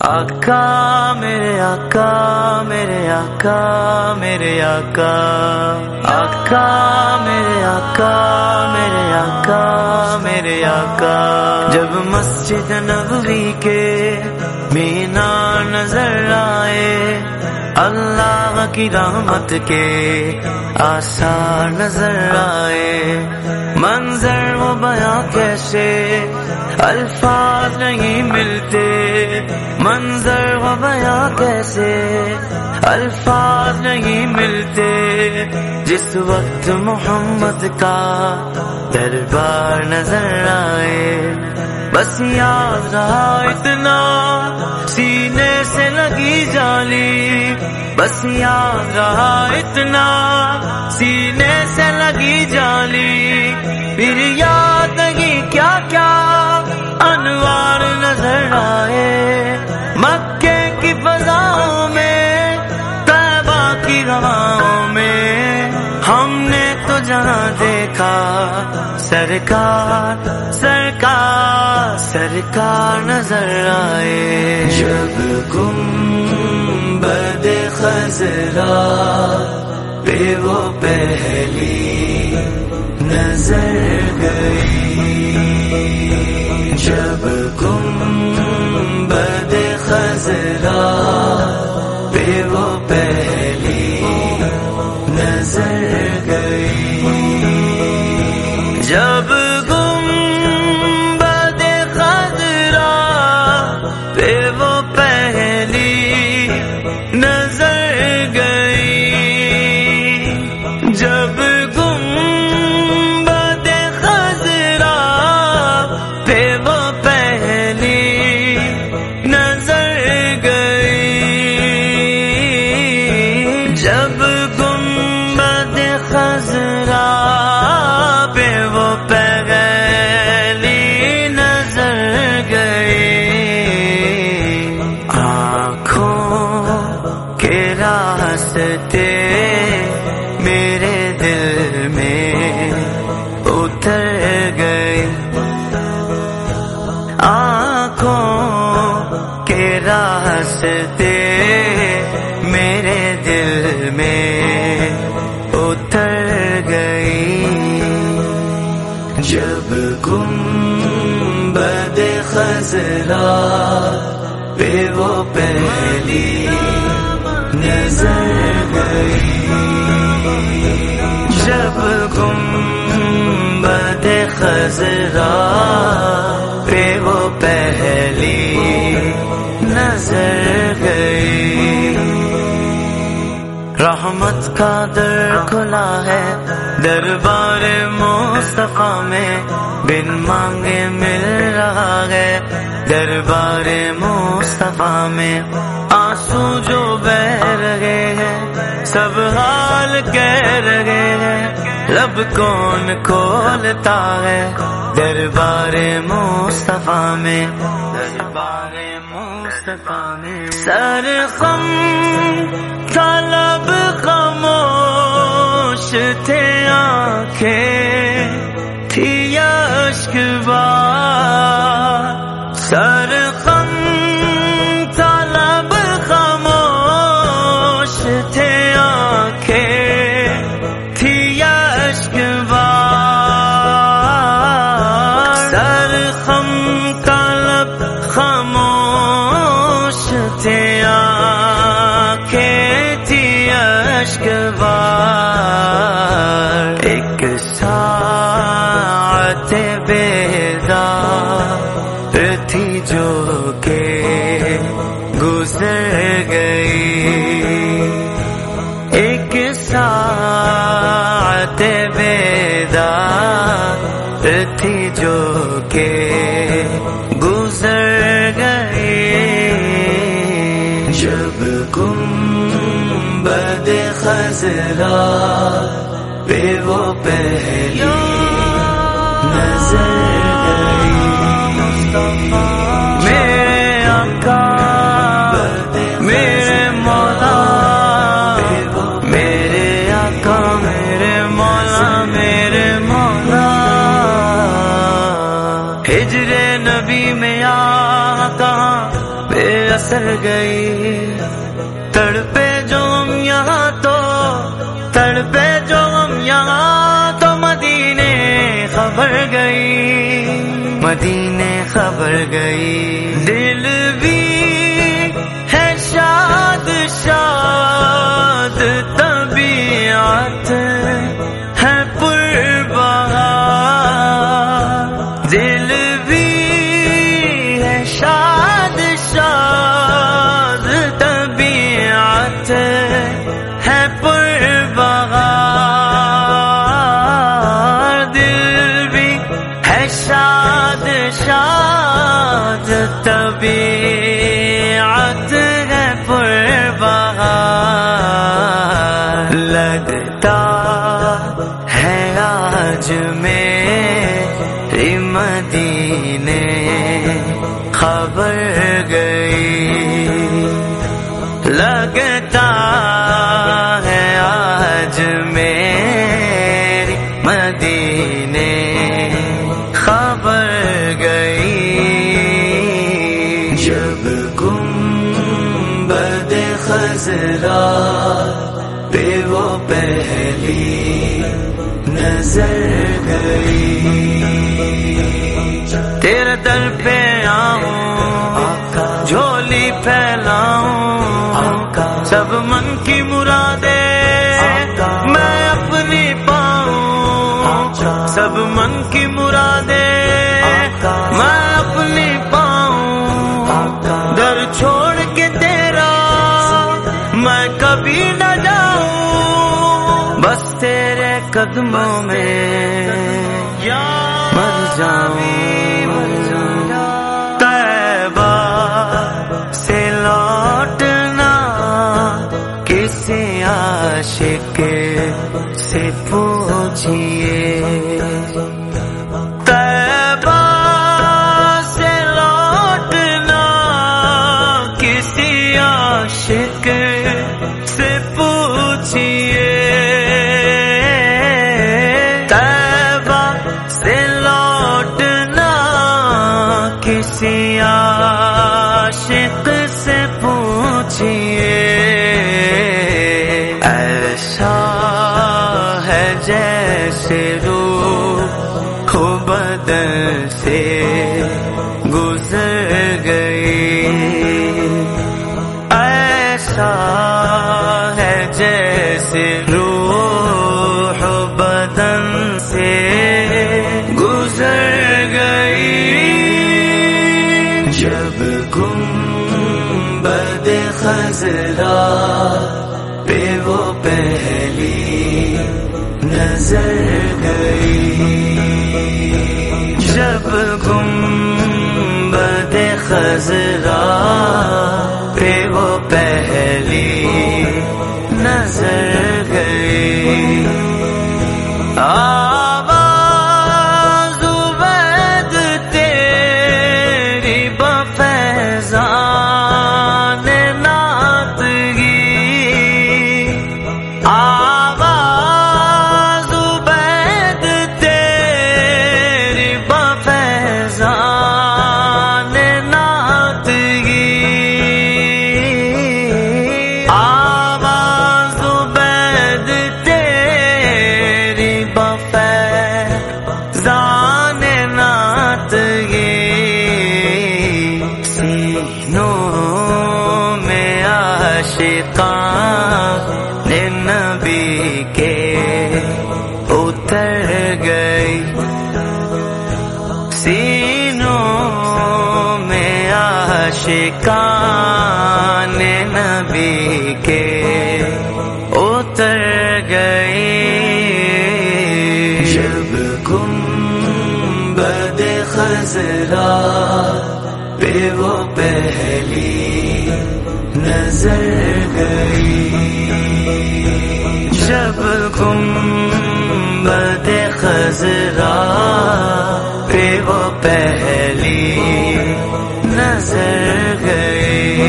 آقا میرے آقا میرے آقا میرے آقا۔ آقا میرے آقا میرے آقا میرے آقا۔ جب مسجد نبوی کے مینا نظر آئے اللہ کی رحمت کے آسار نظر آئے منظر وہ بیاں کیسے؟ الفاظ نہیں ملتے، منظر و بیاں کیسے؟ الفاظ نہیں ملتے، جس وقت محمد کا دربار نظر آئے۔ بس یاد رہا اتنا، سینے سے لگی جالی۔ بس یاد رہا اتنا، سینے سے لگی جالی۔ پھر یاد نہیں کیا کیا، انوار نظر آئے۔ مکے کی فضاؤں میں، طیبہ کی رواؤں میں۔ ہم نے تو جہاں دیکھا، سرکار سرکار سرکار نظر آئے۔ جب گم بد خزرا پہ وہ پہلی نظر کے میرے دل میں اتر گئی۔ جب گم بد خزرا پہ وہ پہلی نظر گئی۔ جب گم بد خزرا کا در کھلا ہے۔ دربار مصطفیٰ میں بن مانگے مل رہا ہے۔ دربار مصطفیٰ میں آنسو جو بہ رہے ہیں، سب حال کہہ رہے ہیں۔ لب کون کھولتا ہے؟ دربار مصطفیٰ میں۔ دربار مصطفیٰ میں۔ سر خم طلب خاموش تھے آنکھیں۔ تھی اشک بار۔ سر اشک بار خزرا پہ وہ پہلی نظر گئی۔ میرے آقا، میرے مولا، میرے آقا، میرے مولا میرے مولا۔ ہجر نبی میں آ کہاں بے اثر گئی۔ تڑپے جو ہم یہاں تو مدینے خبر گئی۔ دل بھی ہے شاد شاد طبیعت ہے پر دل بھی ہے شاد شاد طبیعت ہے پر دل بھی ہے شاد شاد طبیعت ہے پر بہار لگتا ہے آج میری مدینے خبر گئی لگتا بد خزرا پہ وہ پہلی نظر گئی۔ تیرے در پہ آؤں، جھولی پھیلاؤں، سب من کی مرادے میں اپنی پاؤں، سب من کی مرادے قدموں میں مر جاؤں۔ تیبہ سے لوٹنا کسی عاشق ایسا ہے جیسے روح بدن سے گزر گئی۔ جب گم بد خزرا پہ وہ پہلی نظر بد خزرا پہ وہ پہلی نظر گئی۔ جب گم بد خزرا پہ وہ پہلی نظر گئی۔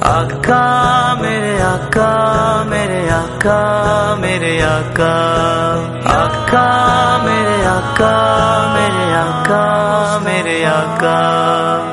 آقا میرے آقا میرے آقا میرے آقا۔ آقا میرے آقا میرے آقا میرے آقا